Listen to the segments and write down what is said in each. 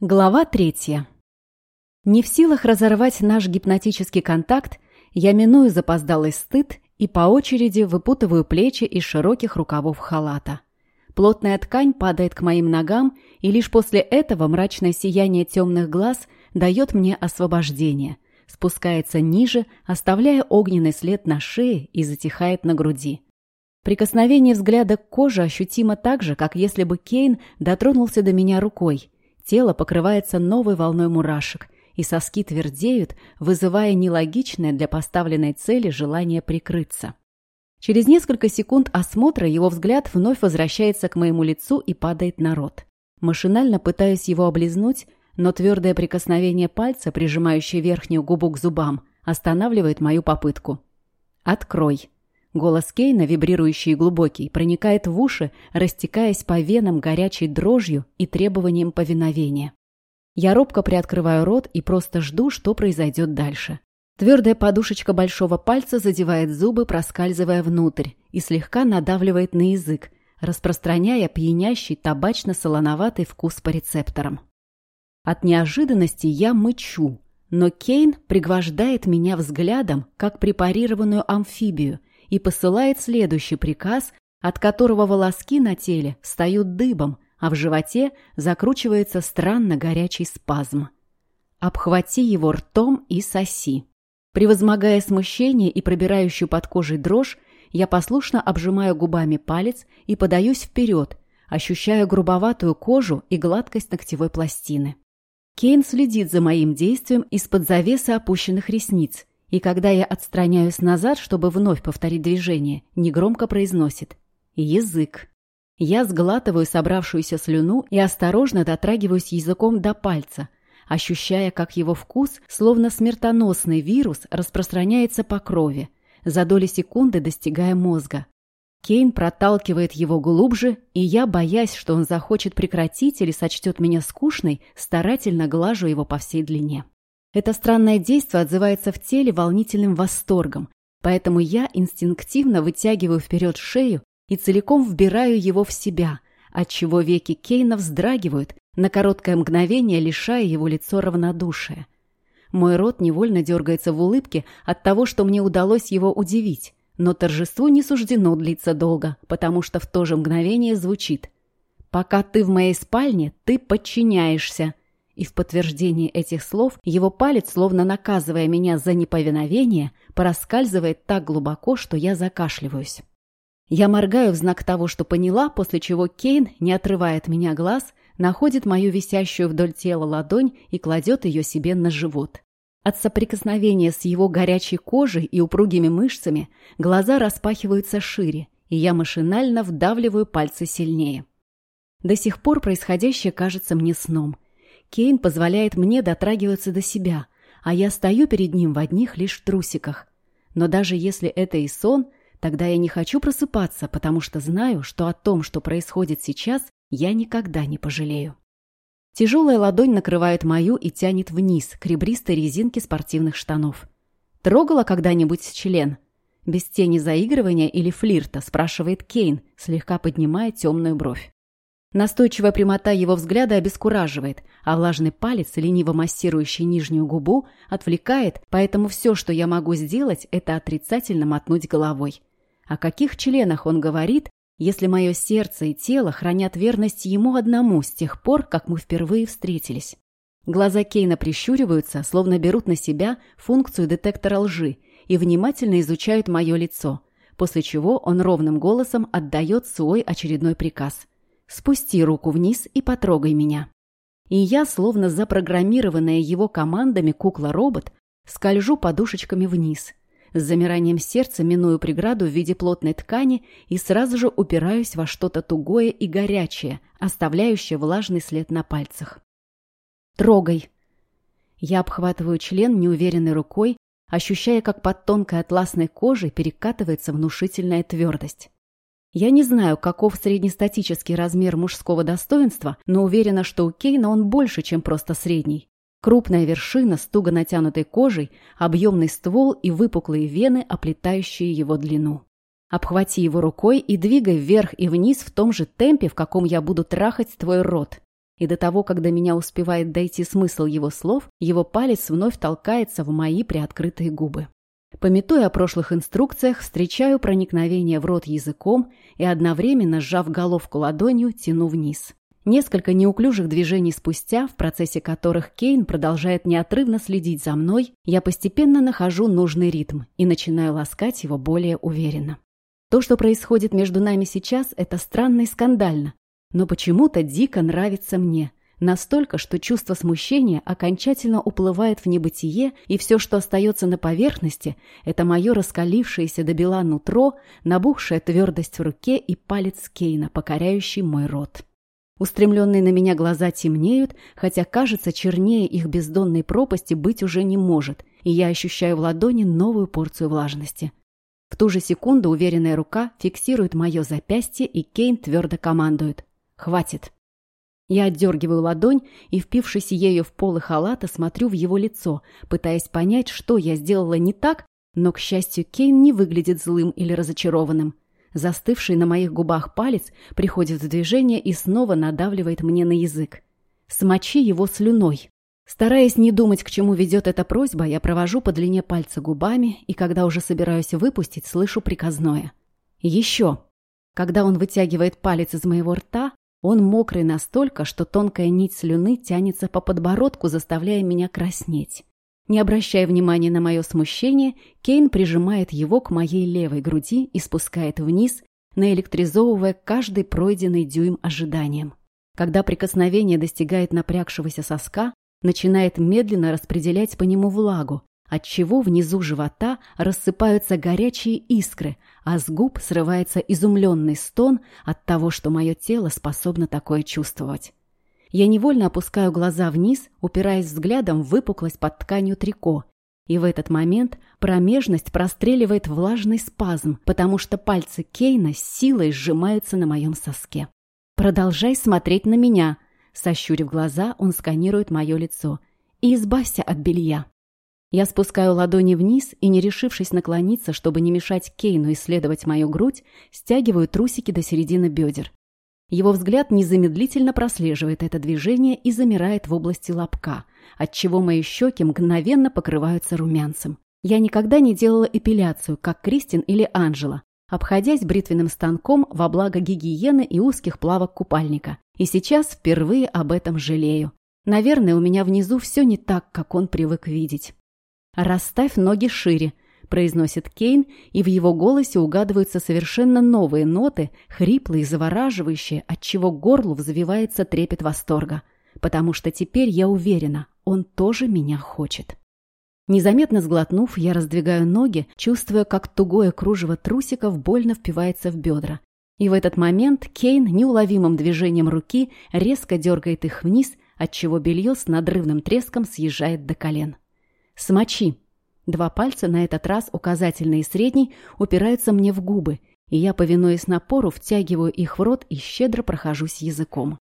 Глава третья. Не в силах разорвать наш гипнотический контакт, я миную запоздалый стыд и по очереди выпутываю плечи из широких рукавов халата. Плотная ткань падает к моим ногам, и лишь после этого мрачное сияние темных глаз дает мне освобождение, спускается ниже, оставляя огненный след на шее и затихает на груди. Прикосновение взгляда к коже ощутимо так же, как если бы Кейн дотронулся до меня рукой. Тело покрывается новой волной мурашек, и соски твердеют, вызывая нелогичное для поставленной цели желание прикрыться. Через несколько секунд осмотра его взгляд вновь возвращается к моему лицу и падает на рот. Машинально пытаюсь его облизнуть, но твердое прикосновение пальца, прижимающее верхнюю губу к зубам, останавливает мою попытку. «Открой». Голос Кейна, вибрирующий и глубокий, проникает в уши, растекаясь по венам горячей дрожью и требованием повиновения. Я робко приоткрываю рот и просто жду, что произойдет дальше. Твердая подушечка большого пальца задевает зубы, проскальзывая внутрь, и слегка надавливает на язык, распространяя пьянящий табачно-солоноватый вкус по рецепторам. От неожиданности я мычу, но Кейн пригвождает меня взглядом, как препарированную амфибию, и посылает следующий приказ, от которого волоски на теле встают дыбом, а в животе закручивается странно горячий спазм. Обхвати его ртом и соси. Превозмогая смущение и пробирающую под кожей дрожь, я послушно обжимаю губами палец и подаюсь вперед, ощущая грубоватую кожу и гладкость ногтевой пластины. Кейн следит за моим действием из-под завесы опущенных ресниц, и когда я отстраняюсь назад, чтобы вновь повторить движение, негромко произносит «Язык». Я сглатываю собравшуюся слюну и осторожно дотрагиваюсь языком до пальца, ощущая, как его вкус, словно смертоносный вирус, распространяется по крови, за доли секунды достигая мозга. Кейн проталкивает его глубже, и я, боясь, что он захочет прекратить или сочтет меня скучной, старательно глажу его по всей длине. Это странное действие отзывается в теле волнительным восторгом, поэтому я инстинктивно вытягиваю вперед шею и целиком вбираю его в себя, отчего веки Кейна вздрагивают, на короткое мгновение лишая его лицо равнодушия. Мой рот невольно дергается в улыбке от того, что мне удалось его удивить, но торжеству не суждено длиться долго, потому что в то же мгновение звучит «Пока ты в моей спальне, ты подчиняешься», и в подтверждении этих слов его палец, словно наказывая меня за неповиновение, проскальзывает так глубоко, что я закашливаюсь. Я моргаю в знак того, что поняла, после чего Кейн, не отрывая от меня глаз, находит мою висящую вдоль тела ладонь и кладет ее себе на живот. От соприкосновения с его горячей кожей и упругими мышцами глаза распахиваются шире, и я машинально вдавливаю пальцы сильнее. До сих пор происходящее кажется мне сном. Кейн позволяет мне дотрагиваться до себя, а я стою перед ним в одних лишь трусиках. Но даже если это и сон, тогда я не хочу просыпаться, потому что знаю, что о том, что происходит сейчас, я никогда не пожалею. Тяжелая ладонь накрывает мою и тянет вниз к ребристой резинке спортивных штанов. «Трогала когда-нибудь член?» Без тени заигрывания или флирта, спрашивает Кейн, слегка поднимая темную бровь. Настойчивая прямота его взгляда обескураживает, а влажный палец, лениво массирующий нижнюю губу, отвлекает, поэтому все, что я могу сделать, это отрицательно мотнуть головой. О каких членах он говорит, если мое сердце и тело хранят верность ему одному с тех пор, как мы впервые встретились. Глаза Кейна прищуриваются, словно берут на себя функцию детектора лжи и внимательно изучают мое лицо, после чего он ровным голосом отдает свой очередной приказ. «Спусти руку вниз и потрогай меня». И я, словно запрограммированная его командами кукла-робот, скольжу подушечками вниз – с замиранием сердца миную преграду в виде плотной ткани и сразу же упираюсь во что-то тугое и горячее, оставляющее влажный след на пальцах. «Трогай!» Я обхватываю член неуверенной рукой, ощущая, как под тонкой атласной кожей перекатывается внушительная твердость. Я не знаю, каков среднестатический размер мужского достоинства, но уверена, что у Кейна он больше, чем просто средний. Крупная вершина с туго натянутой кожей, объемный ствол и выпуклые вены, оплетающие его длину. Обхвати его рукой и двигай вверх и вниз в том же темпе, в каком я буду трахать твой рот. И до того, когда меня успевает дойти смысл его слов, его палец вновь толкается в мои приоткрытые губы. Пометуя о прошлых инструкциях, встречаю проникновение в рот языком и одновременно, сжав головку ладонью, тяну вниз. Несколько неуклюжих движений спустя, в процессе которых Кейн продолжает неотрывно следить за мной, я постепенно нахожу нужный ритм и начинаю ласкать его более уверенно. То, что происходит между нами сейчас, это странно и скандально, но почему-то дико нравится мне. Настолько, что чувство смущения окончательно уплывает в небытие, и все, что остается на поверхности, это мое раскалившееся до бела нутро, набухшая твердость в руке и палец Кейна, покоряющий мой рот. Устремленные на меня глаза темнеют, хотя, кажется, чернее их бездонной пропасти быть уже не может, и я ощущаю в ладони новую порцию влажности. В ту же секунду уверенная рука фиксирует мое запястье, и Кейн твердо командует. «Хватит!» Я отдергиваю ладонь и, впившись ею в полы халата, смотрю в его лицо, пытаясь понять, что я сделала не так, но, к счастью, Кейн не выглядит злым или разочарованным. Застывший на моих губах палец приходит в движение и снова надавливает мне на язык. Смочи его слюной. Стараясь не думать, к чему ведет эта просьба, я провожу по длине пальца губами, и когда уже собираюсь выпустить, слышу приказное. Еще. Когда он вытягивает палец из моего рта, он мокрый настолько, что тонкая нить слюны тянется по подбородку, заставляя меня краснеть. Не обращая внимания на мое смущение, Кейн прижимает его к моей левой груди и спускает вниз, наэлектризовывая каждый пройденный дюйм ожиданием. Когда прикосновение достигает напрягшегося соска, начинает медленно распределять по нему влагу, отчего внизу живота рассыпаются горячие искры, а с губ срывается изумленный стон от того, что мое тело способно такое чувствовать. Я невольно опускаю глаза вниз, упираясь взглядом в выпуклость под тканью трико. И в этот момент промежность простреливает влажный спазм, потому что пальцы Кейна силой сжимаются на моем соске. «Продолжай смотреть на меня!» Сощурив глаза, он сканирует мое лицо. «И избавься от белья!» Я спускаю ладони вниз и, не решившись наклониться, чтобы не мешать Кейну исследовать мою грудь, стягиваю трусики до середины бедер. Его взгляд незамедлительно прослеживает это движение и замирает в области лобка, отчего мои щеки мгновенно покрываются румянцем. Я никогда не делала эпиляцию, как Кристин или Анжела, обходясь бритвенным станком во благо гигиены и узких плавок купальника. И сейчас впервые об этом жалею. Наверное, у меня внизу все не так, как он привык видеть. «Расставь ноги шире», произносит Кейн, и в его голосе угадываются совершенно новые ноты, хриплые и завораживающие, отчего горлу взвивается трепет восторга. Потому что теперь я уверена, он тоже меня хочет. Незаметно сглотнув, я раздвигаю ноги, чувствуя, как тугое кружево трусиков больно впивается в бедра. И в этот момент Кейн неуловимым движением руки резко дергает их вниз, отчего белье с надрывным треском съезжает до колен. «Смочи!» Два пальца, на этот раз указательный и средний, упираются мне в губы, и я, повинуясь напору, втягиваю их в рот и щедро прохожусь языком.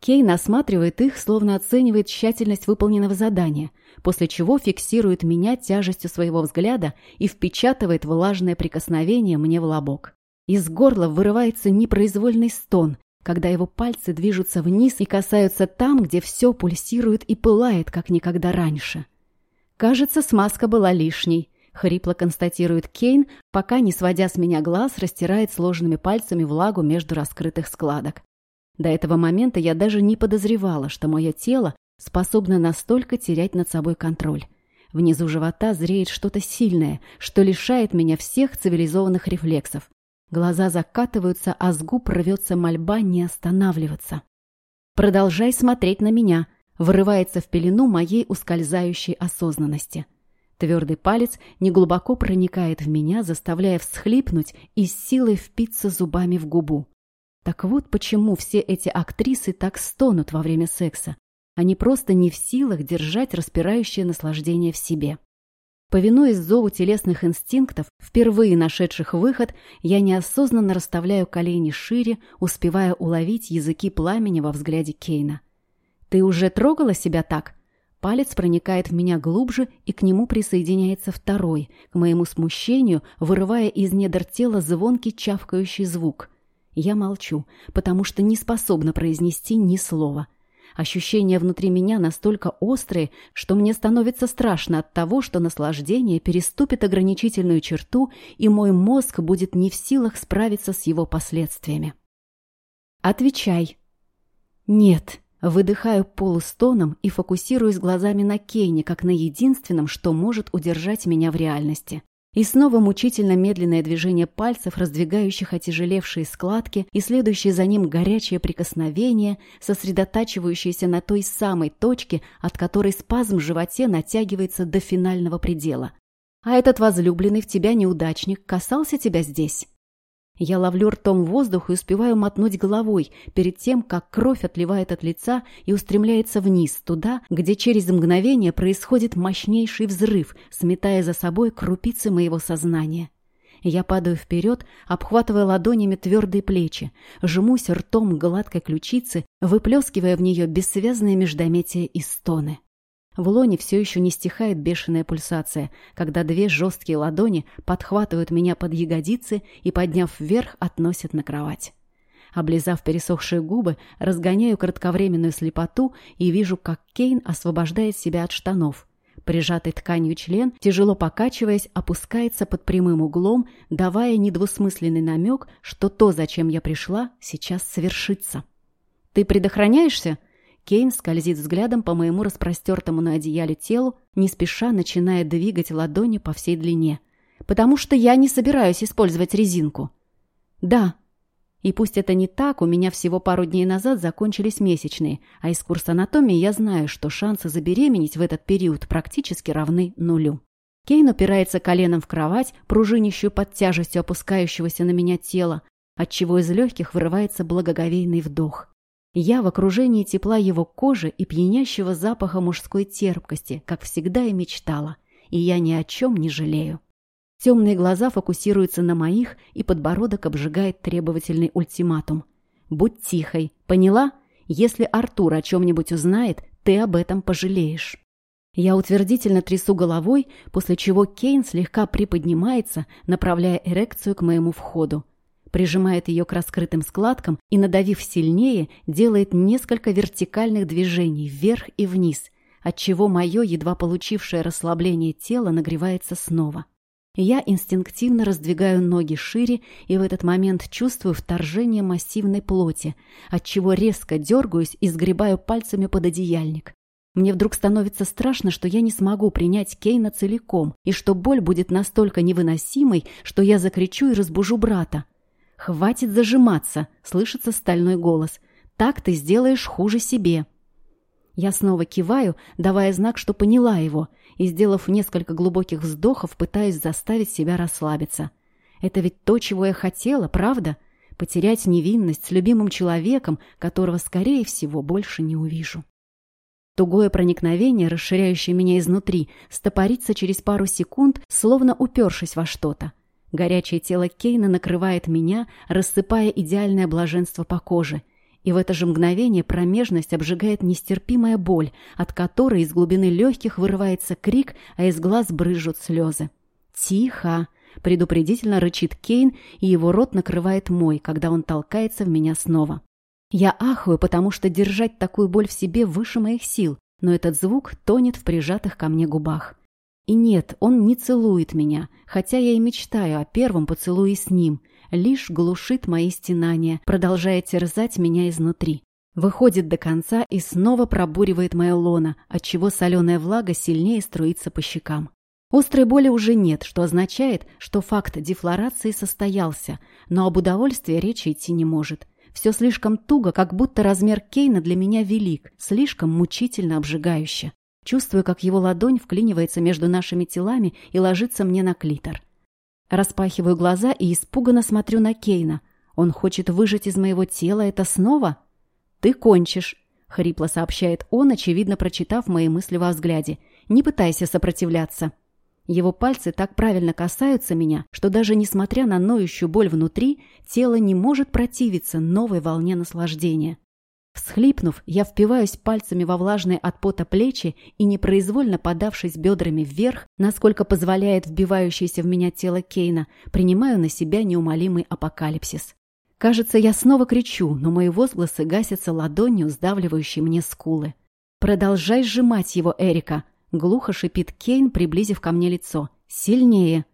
Кейн осматривает их, словно оценивает тщательность выполненного задания, после чего фиксирует меня тяжестью своего взгляда и впечатывает влажное прикосновение мне в лобок. Из горла вырывается непроизвольный стон, когда его пальцы движутся вниз и касаются там, где все пульсирует и пылает, как никогда раньше. «Кажется, смазка была лишней», — хрипло констатирует Кейн, пока, не сводя с меня глаз, растирает сложными пальцами влагу между раскрытых складок. До этого момента я даже не подозревала, что мое тело способно настолько терять над собой контроль. Внизу живота зреет что-то сильное, что лишает меня всех цивилизованных рефлексов. Глаза закатываются, а с губ рвется мольба не останавливаться. «Продолжай смотреть на меня», вырывается в пелену моей ускользающей осознанности. Твердый палец неглубоко проникает в меня, заставляя всхлипнуть и с силой впиться зубами в губу. Так вот почему все эти актрисы так стонут во время секса. Они просто не в силах держать распирающее наслаждение в себе. Повинуясь зову телесных инстинктов, впервые нашедших выход, я неосознанно расставляю колени шире, успевая уловить языки пламени во взгляде Кейна. «Ты уже трогала себя так?» Палец проникает в меня глубже, и к нему присоединяется второй, к моему смущению, вырывая из недр тела звонкий чавкающий звук. Я молчу, потому что не способна произнести ни слова. Ощущения внутри меня настолько острые, что мне становится страшно от того, что наслаждение переступит ограничительную черту, и мой мозг будет не в силах справиться с его последствиями. «Отвечай». «Нет». Выдыхаю полустоном и фокусируюсь глазами на Кейне, как на единственном, что может удержать меня в реальности. И снова мучительно медленное движение пальцев, раздвигающих отяжелевшие складки, и следующее за ним горячее прикосновение, сосредотачивающееся на той самой точке, от которой спазм в животе натягивается до финального предела. «А этот возлюбленный в тебя неудачник касался тебя здесь?» Я ловлю ртом воздух и успеваю мотнуть головой перед тем, как кровь отливает от лица и устремляется вниз, туда, где через мгновение происходит мощнейший взрыв, сметая за собой крупицы моего сознания. Я падаю вперед, обхватывая ладонями твердые плечи, жмусь ртом гладкой ключице, выплескивая в нее бессвязные междометия и стоны. В лоне все еще не стихает бешеная пульсация, когда две жесткие ладони подхватывают меня под ягодицы и, подняв вверх, относят на кровать. Облизав пересохшие губы, разгоняю кратковременную слепоту и вижу, как Кейн освобождает себя от штанов. Прижатый тканью член, тяжело покачиваясь, опускается под прямым углом, давая недвусмысленный намек, что то, зачем я пришла, сейчас совершится. «Ты предохраняешься?» Кейн скользит взглядом по моему распростертому на одеяле телу, не спеша начиная двигать ладони по всей длине. «Потому что я не собираюсь использовать резинку». «Да». И пусть это не так, у меня всего пару дней назад закончились месячные, а из курса анатомии я знаю, что шансы забеременеть в этот период практически равны нулю. Кейн упирается коленом в кровать, пружинищую под тяжестью опускающегося на меня тела, отчего из легких вырывается благоговейный вдох. Я в окружении тепла его кожи и пьянящего запаха мужской терпкости, как всегда и мечтала, и я ни о чем не жалею. Темные глаза фокусируются на моих, и подбородок обжигает требовательный ультиматум. «Будь тихой, поняла? Если Артур о чем-нибудь узнает, ты об этом пожалеешь». Я утвердительно трясу головой, после чего Кейн слегка приподнимается, направляя эрекцию к моему входу прижимает ее к раскрытым складкам и, надавив сильнее, делает несколько вертикальных движений вверх и вниз, отчего мое, едва получившее расслабление тела, нагревается снова. Я инстинктивно раздвигаю ноги шире и в этот момент чувствую вторжение массивной плоти, отчего резко дергаюсь и сгребаю пальцами под одеяльник. Мне вдруг становится страшно, что я не смогу принять Кейна целиком, и что боль будет настолько невыносимой, что я закричу и разбужу брата. «Хватит зажиматься!» — слышится стальной голос. «Так ты сделаешь хуже себе!» Я снова киваю, давая знак, что поняла его, и, сделав несколько глубоких вздохов, пытаюсь заставить себя расслабиться. Это ведь то, чего я хотела, правда? Потерять невинность с любимым человеком, которого, скорее всего, больше не увижу. Тугое проникновение, расширяющее меня изнутри, стопорится через пару секунд, словно упершись во что-то. Горячее тело Кейна накрывает меня, рассыпая идеальное блаженство по коже. И в это же мгновение промежность обжигает нестерпимая боль, от которой из глубины легких вырывается крик, а из глаз брызжут слезы. «Тихо!» — предупредительно рычит Кейн, и его рот накрывает мой, когда он толкается в меня снова. Я ахаю, потому что держать такую боль в себе выше моих сил, но этот звук тонет в прижатых ко мне губах. И нет, он не целует меня, хотя я и мечтаю о первом поцелуе с ним, лишь глушит мои стенания, продолжая терзать меня изнутри. Выходит до конца и снова пробуривает мое лоно, отчего соленая влага сильнее струится по щекам. Острой боли уже нет, что означает, что факт дефлорации состоялся, но об удовольствии речи идти не может. Все слишком туго, как будто размер Кейна для меня велик, слишком мучительно обжигающе. Чувствую, как его ладонь вклинивается между нашими телами и ложится мне на клитор. Распахиваю глаза и испуганно смотрю на Кейна. Он хочет выжать из моего тела это снова? «Ты кончишь», — хрипло сообщает он, очевидно прочитав мои мысли во взгляде. «Не пытайся сопротивляться». Его пальцы так правильно касаются меня, что даже несмотря на ноющую боль внутри, тело не может противиться новой волне наслаждения. Всхлипнув, я впиваюсь пальцами во влажные от пота плечи и, непроизвольно подавшись бедрами вверх, насколько позволяет вбивающееся в меня тело Кейна, принимаю на себя неумолимый апокалипсис. Кажется, я снова кричу, но мои возгласы гасятся ладонью, сдавливающей мне скулы. «Продолжай сжимать его, Эрика!» — глухо шипит Кейн, приблизив ко мне лицо. «Сильнее!»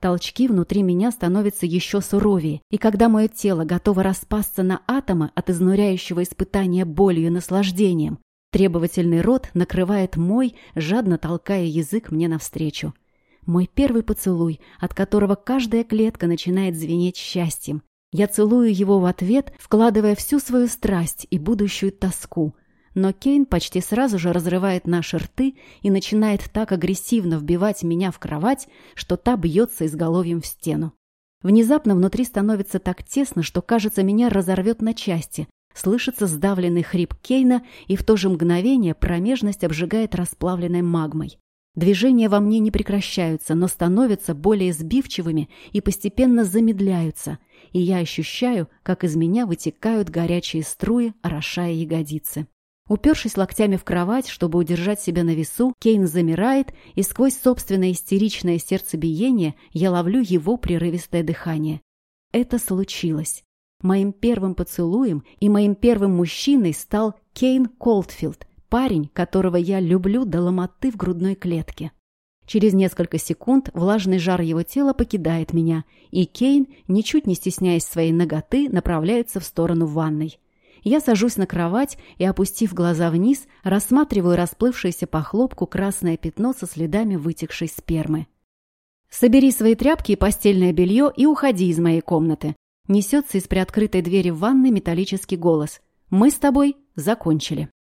Толчки внутри меня становятся еще суровее, и когда мое тело готово распасться на атомы от изнуряющего испытания болью и наслаждением, требовательный рот накрывает мой, жадно толкая язык мне навстречу. Мой первый поцелуй, от которого каждая клетка начинает звенеть счастьем. Я целую его в ответ, вкладывая всю свою страсть и будущую тоску — но Кейн почти сразу же разрывает наши рты и начинает так агрессивно вбивать меня в кровать, что та бьется изголовьем в стену. Внезапно внутри становится так тесно, что, кажется, меня разорвет на части. Слышится сдавленный хрип Кейна, и в то же мгновение промежность обжигает расплавленной магмой. Движения во мне не прекращаются, но становятся более сбивчивыми и постепенно замедляются, и я ощущаю, как из меня вытекают горячие струи, орошая ягодицы. Упершись локтями в кровать, чтобы удержать себя на весу, Кейн замирает, и сквозь собственное истеричное сердцебиение я ловлю его прерывистое дыхание. Это случилось. Моим первым поцелуем и моим первым мужчиной стал Кейн Колдфилд, парень, которого я люблю до ломоты в грудной клетке. Через несколько секунд влажный жар его тела покидает меня, и Кейн, ничуть не стесняясь своей ноготы, направляется в сторону ванной. Я сажусь на кровать и, опустив глаза вниз, рассматриваю расплывшееся по хлопку красное пятно со следами вытекшей спермы. «Собери свои тряпки и постельное белье и уходи из моей комнаты», несется из приоткрытой двери в ванной металлический голос. «Мы с тобой закончили».